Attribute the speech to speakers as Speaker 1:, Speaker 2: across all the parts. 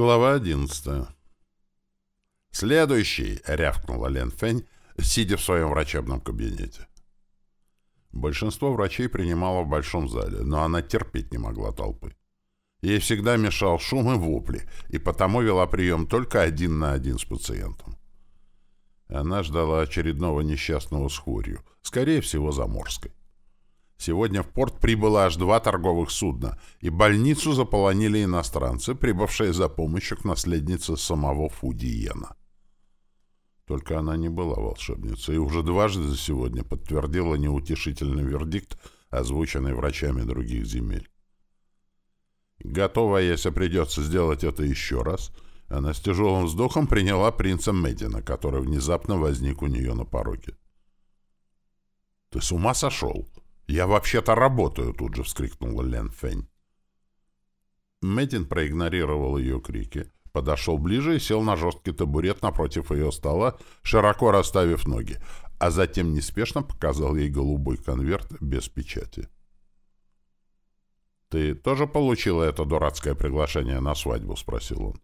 Speaker 1: Глава одиннадцатая. «Следующий!» — рявкнула Лен Фэнь, сидя в своем врачебном кабинете. Большинство врачей принимало в большом зале, но она терпеть не могла толпы. Ей всегда мешал шум и вопли, и потому вела прием только один на один с пациентом. Она ждала очередного несчастного с хворью, скорее всего, заморской. Сегодня в порт прибыло аж два торговых судна, и больницу заполонили иностранцы, прибывшие за помощью к наследнице самого Фудиена. Только она не была волшебницей и уже дважды за сегодня подтвердила неутешительный вердикт, озвученный врачами других земель. Готова, если придется сделать это еще раз, она с тяжелым вздохом приняла принца Медина, который внезапно возник у нее на пороге. «Ты с ума сошел?» «Я вообще-то работаю!» — тут же вскрикнула Лен Фэнь. Мэддин проигнорировал ее крики, подошел ближе и сел на жесткий табурет напротив ее стола, широко расставив ноги, а затем неспешно показал ей голубой конверт без печати. «Ты тоже получила это дурацкое приглашение на свадьбу?» — спросил он.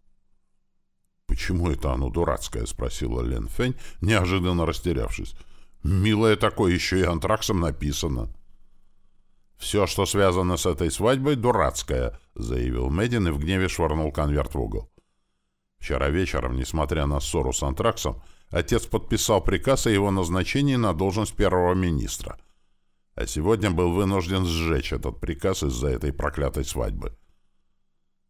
Speaker 1: «Почему это оно дурацкое?» — спросила Лен Фэнь, неожиданно растерявшись. «Милое такое, еще и антраксом написано». «Все, что связано с этой свадьбой, дурацкое», — заявил Мэддин и в гневе швырнул конверт в угол. Вчера вечером, несмотря на ссору с Антраксом, отец подписал приказ о его назначении на должность первого министра. А сегодня был вынужден сжечь этот приказ из-за этой проклятой свадьбы.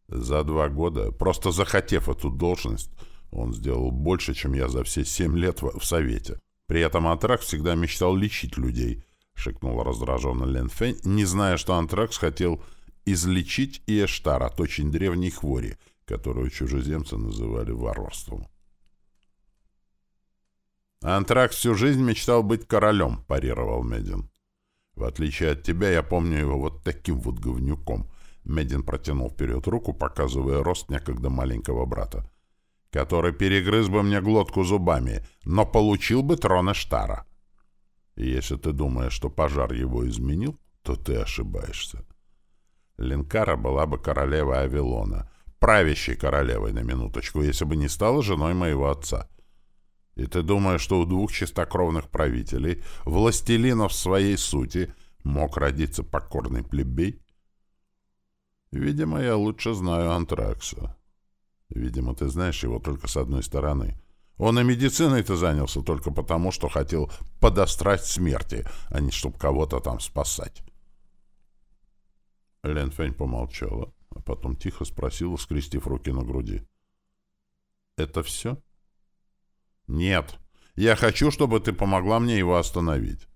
Speaker 1: За два года, просто захотев эту должность, он сделал больше, чем я за все семь лет в, Совете. При этом Антракс всегда мечтал лечить людей, — шикнула раздраженно Лен Фэнь, не зная, что Антракс хотел излечить и Эштар от очень древней хвори, которую чужеземцы называли варварством. «Антракс всю жизнь мечтал быть королем», — парировал Медин. «В отличие от тебя, я помню его вот таким вот говнюком». Медин протянул вперед руку, показывая рост некогда маленького брата, который перегрыз бы мне глотку зубами, но получил бы трон Эштара. Если ты думаешь, что пожар его изменил, то ты ошибаешься. Линкара была бы королевой Авилона, правящей королевой на минуточку, если бы не стала женой моего отца. И ты думаешь, что у двух чистокровных правителей, властелинов своей сути, мог родиться покорный плебей? Видимо, я лучше знаю Антракса. Видимо, ты знаешь его только с одной стороны — он и медициной-то занялся только потому, что хотел подострать смерти, а не чтобы кого-то там спасать. Лен Фэнь помолчала, а потом тихо спросила, скрестив руки на груди. «Это все?» «Нет. Я хочу, чтобы ты помогла мне его остановить.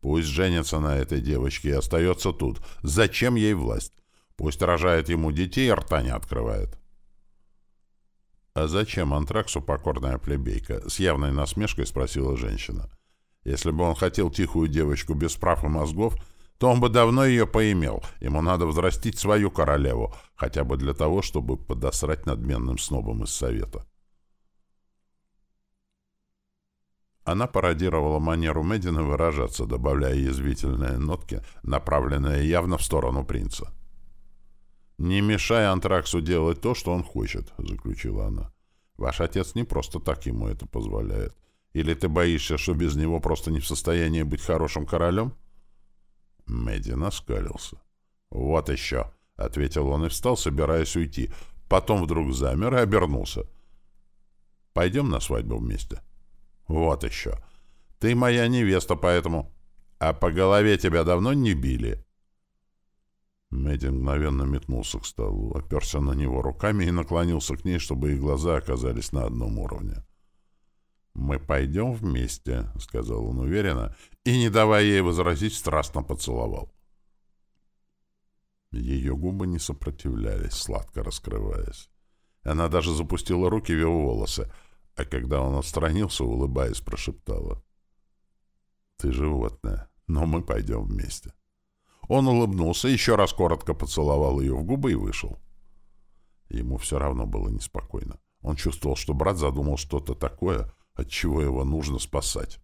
Speaker 1: Пусть женится на этой девочке и остается тут. Зачем ей власть? Пусть рожает ему детей рта не открывает». «А зачем антраксу покорная плебейка?» — с явной насмешкой спросила женщина. «Если бы он хотел тихую девочку без прав и мозгов, то он бы давно ее поимел. Ему надо взрастить свою королеву, хотя бы для того, чтобы подосрать надменным снобом из совета». Она пародировала манеру Мэддина выражаться, добавляя язвительные нотки, направленные явно в сторону принца. «Не мешай Антраксу делать то, что он хочет», — заключила она. «Ваш отец не просто так ему это позволяет. Или ты боишься, что без него просто не в состоянии быть хорошим королем?» Мэдди наскалился. «Вот еще», — ответил он и встал, собираясь уйти. Потом вдруг замер и обернулся. «Пойдем на свадьбу вместе?» «Вот еще. Ты моя невеста, поэтому...» «А по голове тебя давно не били?» Мэдди мгновенно метнулся к столу, оперся на него руками и наклонился к ней, чтобы их глаза оказались на одном уровне. «Мы пойдем вместе», — сказал он уверенно, и, не давая ей возразить, страстно поцеловал. Ее губы не сопротивлялись, сладко раскрываясь. Она даже запустила руки в его волосы, а когда он отстранился, улыбаясь, прошептала. «Ты животное, но мы пойдем вместе». Он улыбнулся, еще раз коротко поцеловал ее в губы и вышел. Ему все равно было неспокойно. Он чувствовал, что брат задумал что-то такое, от чего его нужно спасать.